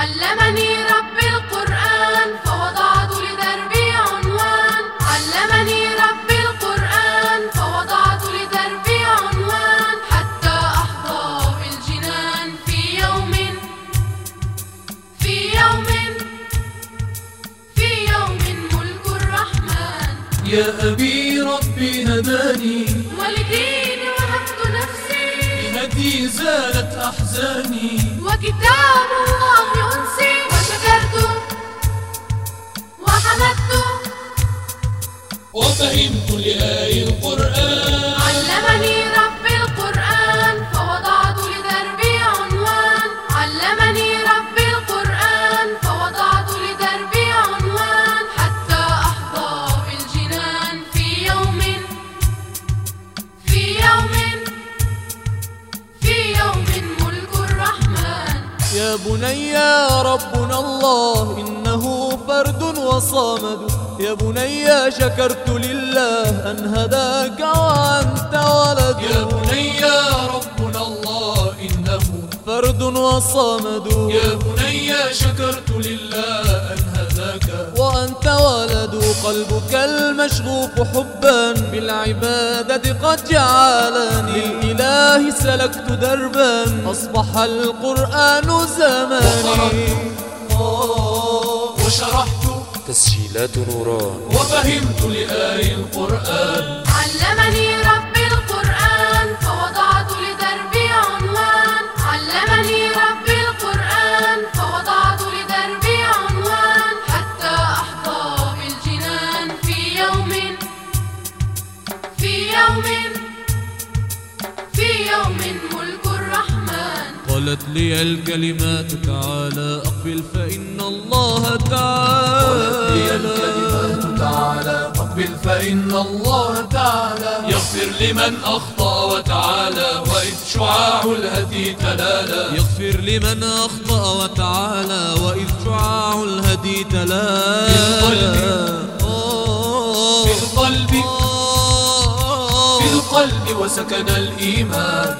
علمني رب القرآن فوضعت لدربي عنوان. علمني رب القرآن فوضعت لدربي عنوان. حتى أحظى في الجنان في يوم في يوم في يوم ملك الرحمن. يا أبي ربي هداني. وهبت بهدي زالت أحزاني. وكتاب الله أنسي وشكرت وحمدت. وفهمت لآي القرآن يا بني ربنا الله إنه فرد وصامد يا بني شكرت لله أن هداك وأنت ولد. يا بني ربنا الله إنه فرد وصامد يا بني شكرت لله أن هداك. وأنت ولد. قلبك المشغوف حبا بالعبادة قد جعلني للإله سلكت دربا أصبح القرآن زماني. وشرحت تسجيلات نوران. وفهمت لآي القرآن. ملك الرحمن. قالت لي الكلمات تعالى أقبل فإن الله تعالى. الكلمات تعالى فاقبل فإن الله تعالى. يغفر لمن أخطأ وتعالى وإذ شعاع الهدي تلالا. يغفر لمن أخطأ وتعالى وإذ شعاع الهدي تلا في القلب. في القلب وسكن الإيمان.